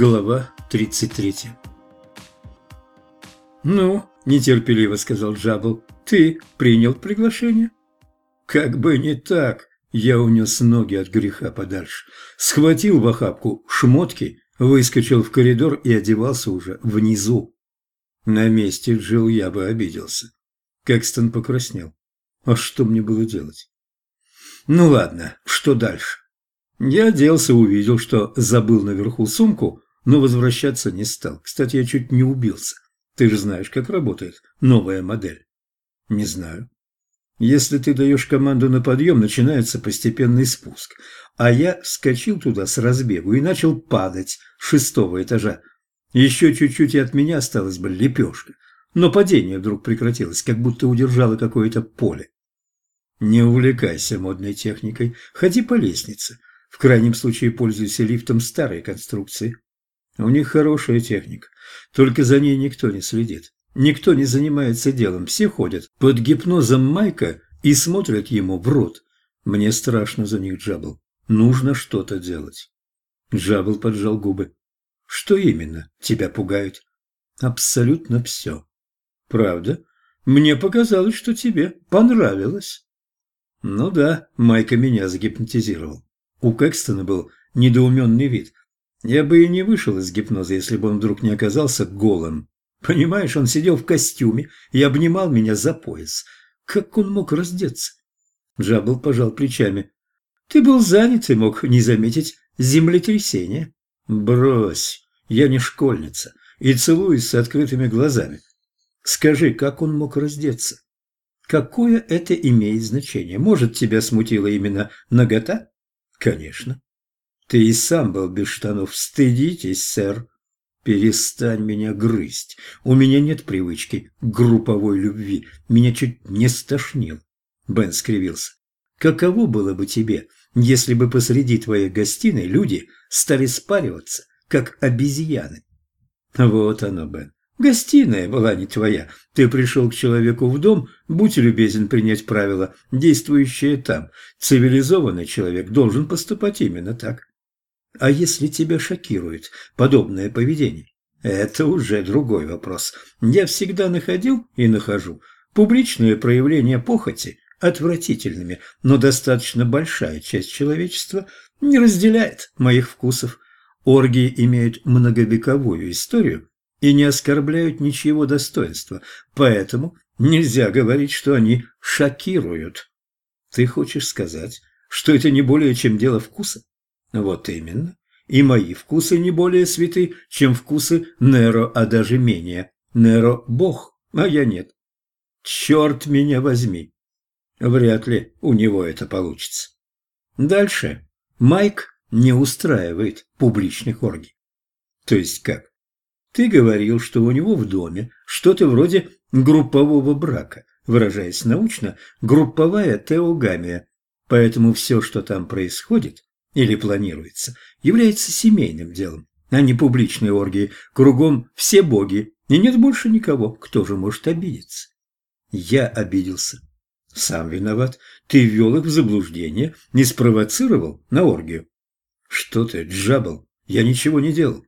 Глава 33 «Ну, — нетерпеливо сказал Джабл, — ты принял приглашение?» «Как бы не так!» Я унес ноги от греха подальше, схватил в охапку шмотки, выскочил в коридор и одевался уже внизу. На месте Джилл я бы обиделся. Кэкстон покраснел. А что мне было делать? Ну ладно, что дальше? Я оделся, увидел, что забыл наверху сумку, но возвращаться не стал. Кстати, я чуть не убился. Ты же знаешь, как работает новая модель. Не знаю. Если ты даешь команду на подъем, начинается постепенный спуск. А я вскочил туда с разбегу и начал падать с шестого этажа. Еще чуть-чуть и от меня осталась бы лепешка. Но падение вдруг прекратилось, как будто удержало какое-то поле. Не увлекайся модной техникой, ходи по лестнице. В крайнем случае пользуйся лифтом старой конструкции. У них хорошая техника, только за ней никто не следит. Никто не занимается делом, все ходят под гипнозом Майка и смотрят ему в рот. Мне страшно за них, Джабл. Нужно что-то делать. Джабл поджал губы. Что именно тебя пугает? Абсолютно все. Правда? Мне показалось, что тебе понравилось. Ну да, Майка меня загипнотизировал. У Кэкстона был недоуменный вид. Я бы и не вышел из гипноза, если бы он вдруг не оказался голым. Понимаешь, он сидел в костюме и обнимал меня за пояс. Как он мог раздеться? Джабл пожал плечами. Ты был занят и мог не заметить землетрясение. Брось, я не школьница и целуюсь с открытыми глазами. Скажи, как он мог раздеться? Какое это имеет значение? Может, тебя смутила именно нагота? Конечно. Ты и сам был без штанов. Стыдитесь, сэр. Перестань меня грызть. У меня нет привычки групповой любви. Меня чуть не стошнил. Бен скривился. Каково было бы тебе, если бы посреди твоей гостиной люди стали спариваться, как обезьяны? Вот оно, Бен. Гостиная была не твоя. Ты пришел к человеку в дом, будь любезен принять правила, действующие там. Цивилизованный человек должен поступать именно так. А если тебя шокирует подобное поведение? Это уже другой вопрос. Я всегда находил и нахожу публичные проявления похоти отвратительными, но достаточно большая часть человечества не разделяет моих вкусов. Оргии имеют многовековую историю, и не оскорбляют ничьего достоинства, поэтому нельзя говорить, что они шокируют. Ты хочешь сказать, что это не более чем дело вкуса? Вот именно. И мои вкусы не более святы, чем вкусы Неро, а даже менее. Неро – бог, а я нет. Черт меня возьми. Вряд ли у него это получится. Дальше. Майк не устраивает публичных оргий. То есть как? Ты говорил, что у него в доме что-то вроде группового брака, выражаясь научно, групповая теогамия. Поэтому все, что там происходит или планируется, является семейным делом, а не публичной оргией. Кругом все боги, и нет больше никого, кто же может обидеться. Я обиделся. Сам виноват. Ты ввел их в заблуждение, не спровоцировал на оргию. Что ты, Джабл, я ничего не делал.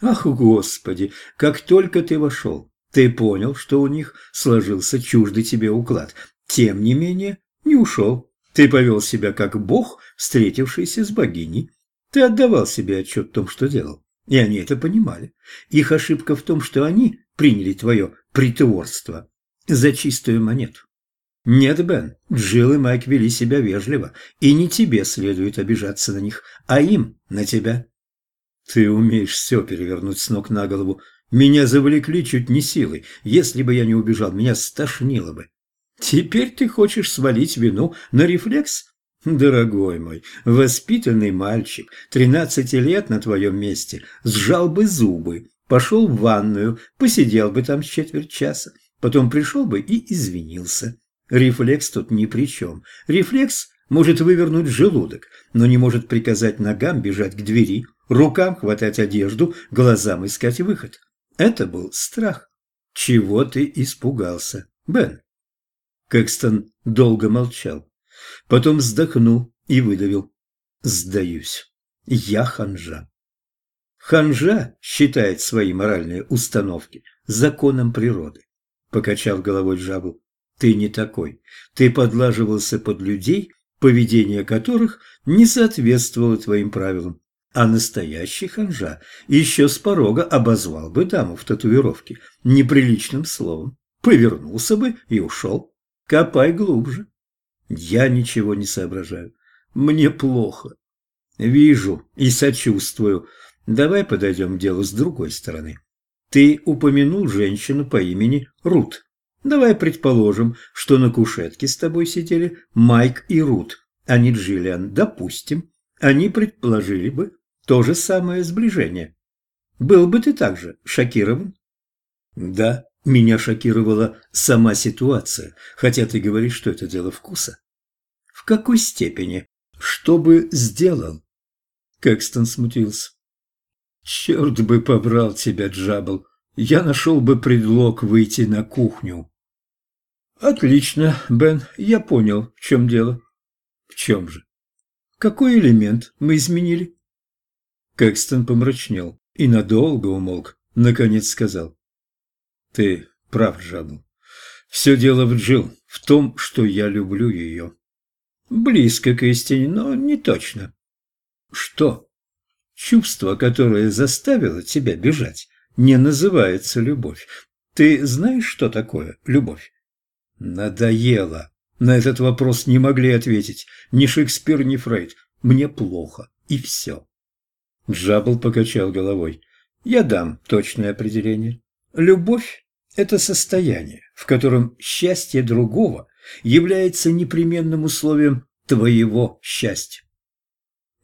Ах, Господи, как только ты вошел, ты понял, что у них сложился чуждый тебе уклад. Тем не менее, не ушел. Ты повел себя как бог, встретившийся с богиней. Ты отдавал себе отчет в том, что делал. И они это понимали. Их ошибка в том, что они приняли твое притворство за чистую монету. Нет, Бен, Джилл и Майк вели себя вежливо, и не тебе следует обижаться на них, а им на тебя. Ты умеешь все перевернуть с ног на голову. Меня завлекли чуть не силой. Если бы я не убежал, меня стошнило бы. Теперь ты хочешь свалить вину на рефлекс? Дорогой мой, воспитанный мальчик, тринадцати лет на твоем месте, сжал бы зубы, пошел в ванную, посидел бы там четверть часа, потом пришел бы и извинился. Рефлекс тут ни при чем. Рефлекс может вывернуть желудок, но не может приказать ногам бежать к двери, рукам хватать одежду, глазам искать выход. Это был страх. Чего ты испугался, Бен? Кэкстон долго молчал. Потом вздохнул и выдавил. Сдаюсь. Я ханжа. Ханжа считает свои моральные установки законом природы. Покачав головой Джабу, ты не такой. Ты подлаживался под людей, поведение которых не соответствовало твоим правилам. А настоящий ханжа еще с порога обозвал бы даму в татуировке неприличным словом, повернулся бы и ушел. Копай глубже. Я ничего не соображаю. Мне плохо. Вижу и сочувствую. Давай подойдем к делу с другой стороны. Ты упомянул женщину по имени Рут. Давай предположим, что на кушетке с тобой сидели Майк и Рут, а не Джиллиан. Допустим, они предположили бы то же самое сближение. Был бы ты также шокирован? Да, меня шокировала сама ситуация, хотя ты говоришь, что это дело вкуса. В какой степени? Что бы сделал? Кэкстон смутился. Черт бы побрал тебя, Джабл. Я нашел бы предлог выйти на кухню. Отлично, Бен, я понял, в чем дело. В чем же? Какой элемент мы изменили? Кэкстон помрачнел и надолго умолк, наконец сказал. Ты прав, Джабл. Все дело в Джилл, в том, что я люблю ее. Близко к истине, но не точно. Что? Чувство, которое заставило тебя бежать, не называется любовь. Ты знаешь, что такое любовь? Надоело. На этот вопрос не могли ответить ни Шекспир, ни Фрейд. Мне плохо, и все. Джабл покачал головой. Я дам точное определение. Любовь – это состояние, в котором счастье другого является непременным условием твоего счастья.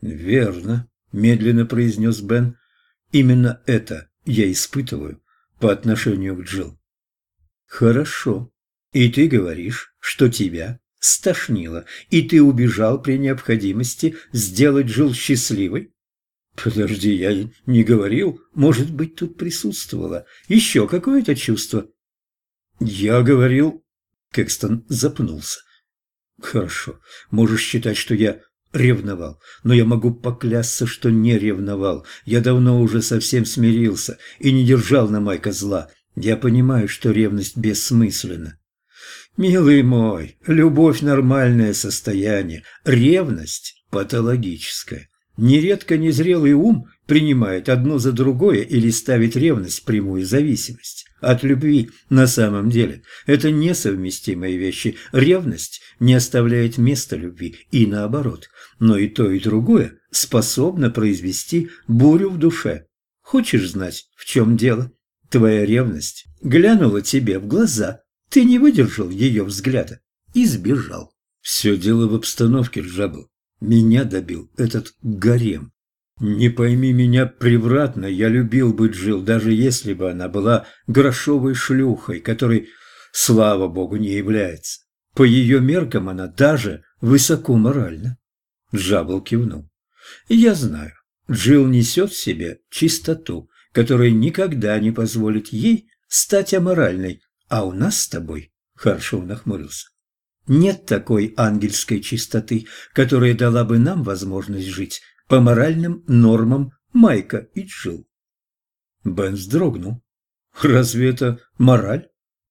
Верно, медленно произнес Бен. Именно это я испытываю по отношению к Джилл. Хорошо. И ты говоришь, что тебя стошнило, и ты убежал при необходимости сделать Джилл счастливой? Подожди, я не говорил. Может быть, тут присутствовало еще какое-то чувство. Я говорил... Кэкстон запнулся. Хорошо, можешь считать, что я ревновал, но я могу поклясться, что не ревновал. Я давно уже совсем смирился и не держал на Майка зла. Я понимаю, что ревность бессмысленна. Милый мой, любовь – нормальное состояние, ревность – патологическая. Нередко незрелый ум принимает одно за другое или ставит ревность в прямую зависимость от любви на самом деле. Это несовместимые вещи. Ревность не оставляет места любви и наоборот. Но и то, и другое способно произвести бурю в душе. Хочешь знать, в чем дело? Твоя ревность глянула тебе в глаза. Ты не выдержал ее взгляда и сбежал. Все дело в обстановке, Джабл. Меня добил этот гарем. Не пойми меня превратно, я любил бы Джил, даже если бы она была грошовой шлюхой, которой, слава богу, не является. По ее меркам она даже высоко моральна. Джабл кивнул. Я знаю, Джил несет в себе чистоту, которая никогда не позволит ей стать аморальной, а у нас с тобой, Харшоу нахмурился, нет такой ангельской чистоты, которая дала бы нам возможность жить по моральным нормам Майка и Джилл. Бен вздрогнул. Разве это мораль?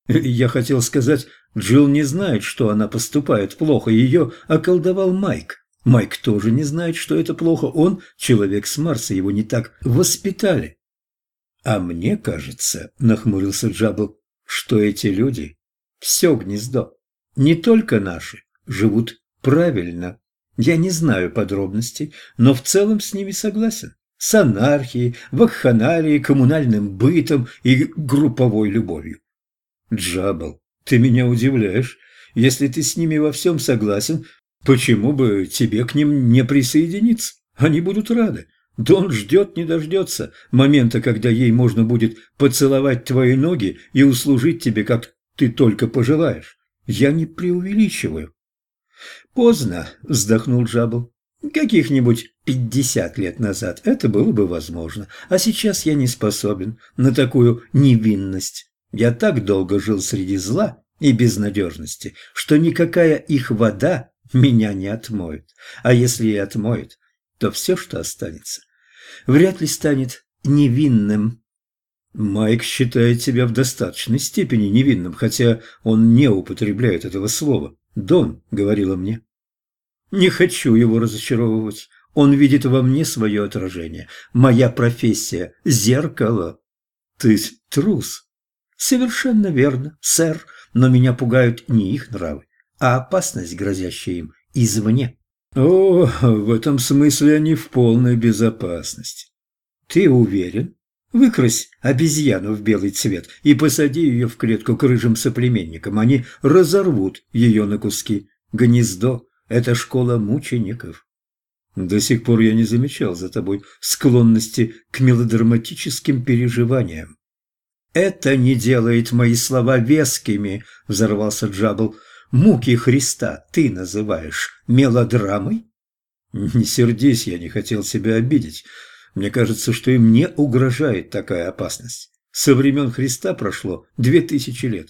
Я хотел сказать, Джилл не знает, что она поступает плохо, ее околдовал Майк. Майк тоже не знает, что это плохо, он человек с Марса, его не так воспитали. А мне кажется, нахмурился Джабл, что эти люди – все гнездо не только наши, живут правильно. Я не знаю подробностей, но в целом с ними согласен. С анархией, вакханалией, коммунальным бытом и групповой любовью. Джабал, ты меня удивляешь. Если ты с ними во всем согласен, почему бы тебе к ним не присоединиться? Они будут рады. Дон ждет, не дождется момента, когда ей можно будет поцеловать твои ноги и услужить тебе, как ты только пожелаешь. Я не преувеличиваю. Поздно, вздохнул Джабл. Каких-нибудь пятьдесят лет назад это было бы возможно, а сейчас я не способен на такую невинность. Я так долго жил среди зла и безнадежности, что никакая их вода меня не отмоет. А если и отмоет, то все, что останется, вряд ли станет невинным. Майк считает тебя в достаточной степени невинным, хотя он не употребляет этого слова. Дон говорила мне. Не хочу его разочаровывать. Он видит во мне свое отражение. Моя профессия – зеркало. Ты трус. Совершенно верно, сэр, но меня пугают не их нравы, а опасность, грозящая им извне. О, в этом смысле они в полной безопасности. Ты уверен? Выкрась обезьяну в белый цвет и посади ее в клетку к рыжим соплеменникам. Они разорвут ее на куски. Гнездо – это школа мучеников. До сих пор я не замечал за тобой склонности к мелодраматическим переживаниям. «Это не делает мои слова вескими», – взорвался Джабл. «Муки Христа ты называешь мелодрамой?» «Не сердись, я не хотел себя обидеть. Мне кажется, что им не угрожает такая опасность. Со времен Христа прошло две тысячи лет.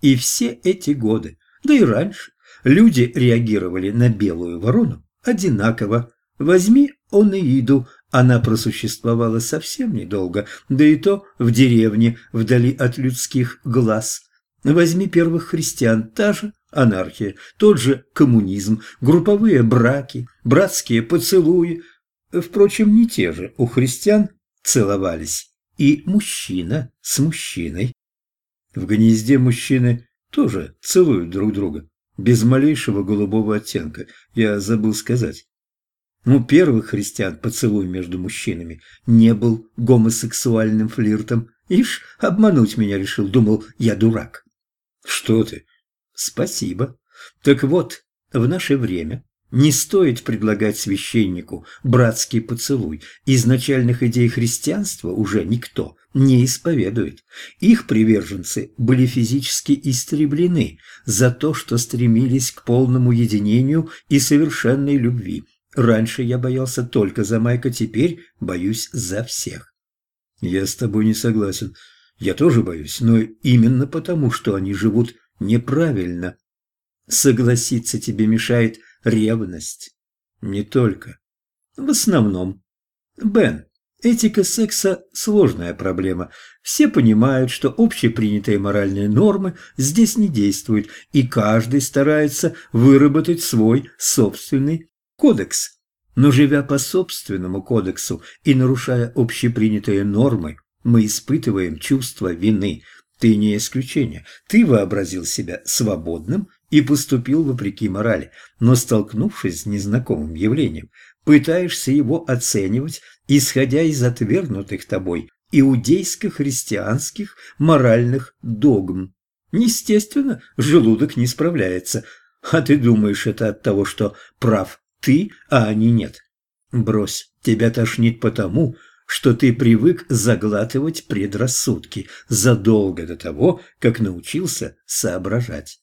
И все эти годы, да и раньше, люди реагировали на белую ворону одинаково. Возьми Онеиду, она просуществовала совсем недолго, да и то в деревне, вдали от людских глаз. Возьми первых христиан, та же анархия, тот же коммунизм, групповые браки, братские поцелуи – Впрочем, не те же у христиан целовались и мужчина с мужчиной. В гнезде мужчины тоже целуют друг друга, без малейшего голубого оттенка, я забыл сказать. У первых христиан поцелуй между мужчинами не был гомосексуальным флиртом. Ишь, обмануть меня решил, думал, я дурак. Что ты? Спасибо. Так вот, в наше время не стоит предлагать священнику братский поцелуй. Изначальных идей христианства уже никто не исповедует. Их приверженцы были физически истреблены за то, что стремились к полному единению и совершенной любви. Раньше я боялся только за Майка, теперь боюсь за всех. Я с тобой не согласен. Я тоже боюсь, но именно потому, что они живут неправильно. Согласиться тебе мешает ревность. Не только. В основном. Бен, этика секса – сложная проблема. Все понимают, что общепринятые моральные нормы здесь не действуют, и каждый старается выработать свой собственный кодекс. Но живя по собственному кодексу и нарушая общепринятые нормы, мы испытываем чувство вины. Ты не исключение. Ты вообразил себя свободным и поступил вопреки морали, но столкнувшись с незнакомым явлением, пытаешься его оценивать, исходя из отвергнутых тобой иудейско-христианских моральных догм. Естественно, желудок не справляется, а ты думаешь это от того, что прав ты, а они нет. Брось, тебя тошнит потому, что ты привык заглатывать предрассудки задолго до того, как научился соображать.